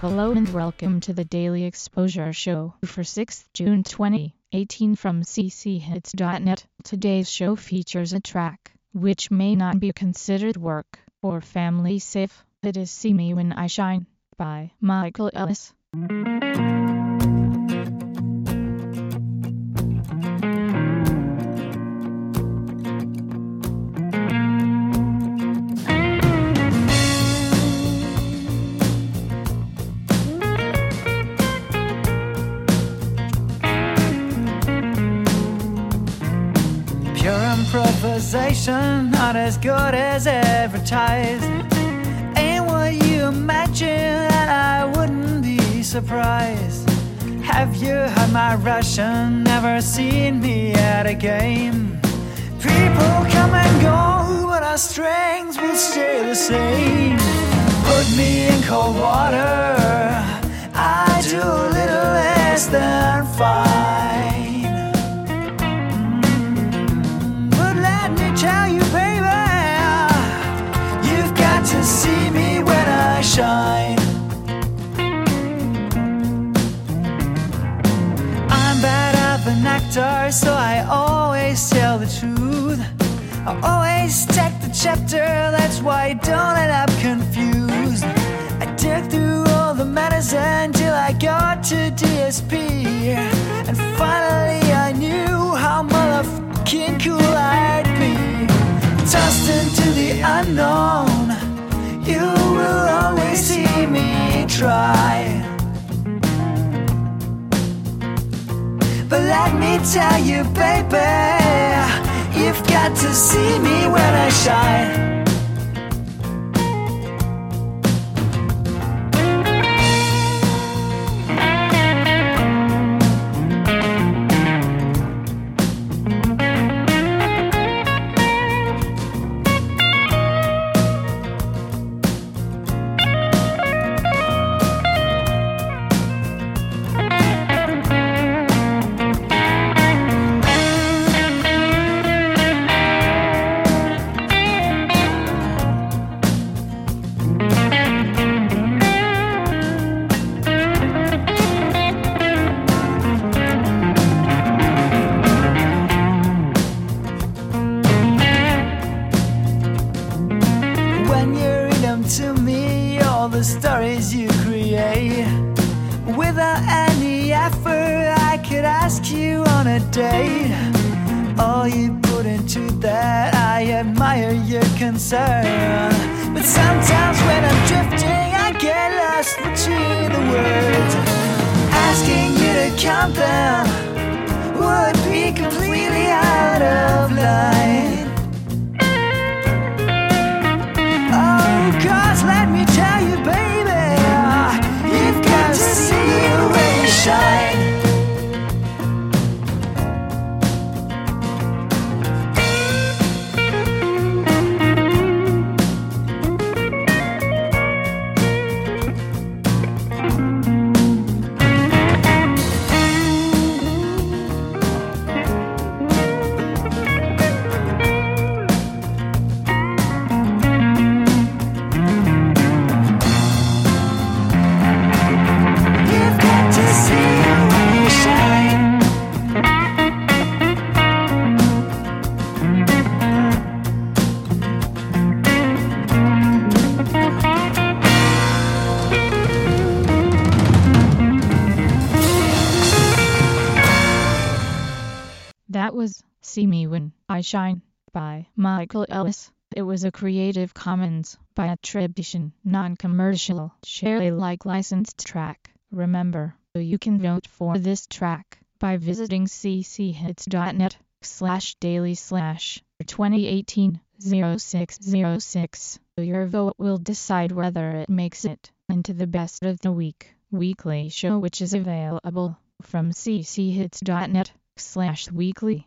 Hello and welcome to the Daily Exposure Show for 6th June 2018 from cchits.net. Today's show features a track which may not be considered work or family safe. It is See Me When I Shine by Michael Ellis. Improvisation, not as good as advertised. Ain't what you imagine, and I wouldn't be surprised. Have you heard my Russian? Never seen me at a game. People come and go, I always take the chapter, that's why I don't end up confused. I dig through all the medicine till I got to DSP. And finally I knew how motherfucking cool I'd be. Tossed into the unknown, you will always see me try. But let me tell you, baby, you've got to see me when I shine. The stories you create. Without any effort, I could ask you on a date. All you put into that, I admire your concern. But was See Me When I Shine by Michael Ellis. It was a Creative Commons by attribution, non-commercial, share Alike licensed track. Remember, you can vote for this track by visiting cchits.net slash daily slash 2018 0606. Your vote will decide whether it makes it into the best of the week weekly show which is available from cchits.net slash weekly.